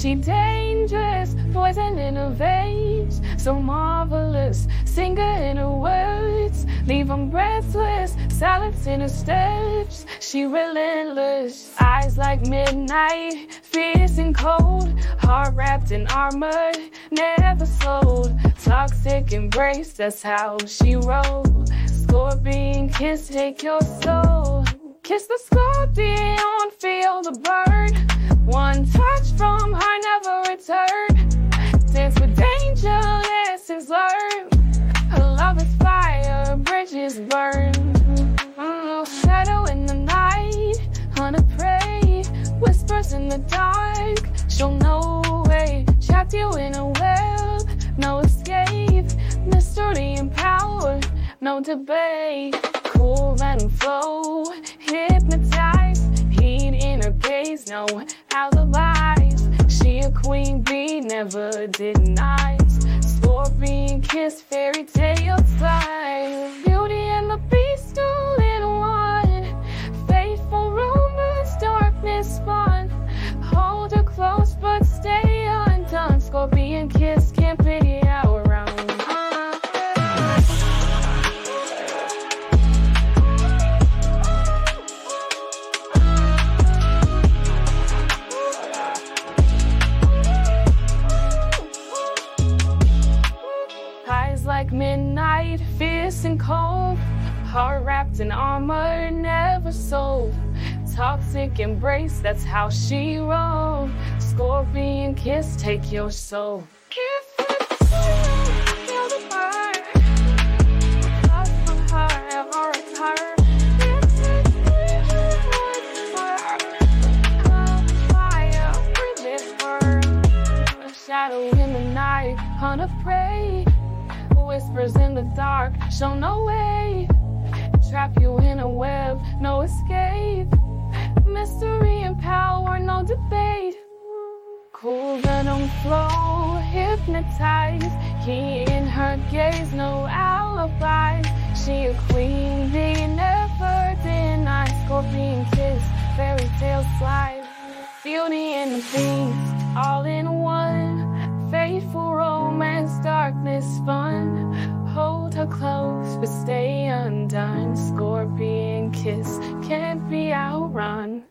She dangerous, poison in her veins. So marvelous, singer in her words. Leave them breathless, silence in her steps. She relentless, eyes like midnight, fierce and cold. Heart wrapped in armor, never sold. Toxic embrace, that's how she rolled. Scorpion kiss, take your soul. Kiss the scorpion, feel the burn. One touch from her, never return. Dance with danger, lessons learned. Her love is fire, bridges burn. Mm, shadow in the night, hunter prey. Whispers in the dark, show no way. Trapped you in no debate. Cool and flow, hypnotized. Heat in her gaze, no alibis. She a queen bee, never denies. Scorpion kiss, fairy tale style. Like midnight, fierce and cold. Heart wrapped in armor, never sold. Toxic embrace, that's how she rolled. Scorpion kiss, take your soul. Kiss it, feel the fire. Love her, shadow in the night, hunt of prey. Whispers in the dark, show no way. Trap you in a web, no escape. Mystery and power, no debate. Cool venom flow, hypnotized. He in her gaze, no alibi. She a queen bee, never deny. Scorpion kiss, fairy tale slide. Beauty and the beast, all in one. Faithful romance, darkness, fun. Her close, but stay undone. Scorpion kiss can't be outrun.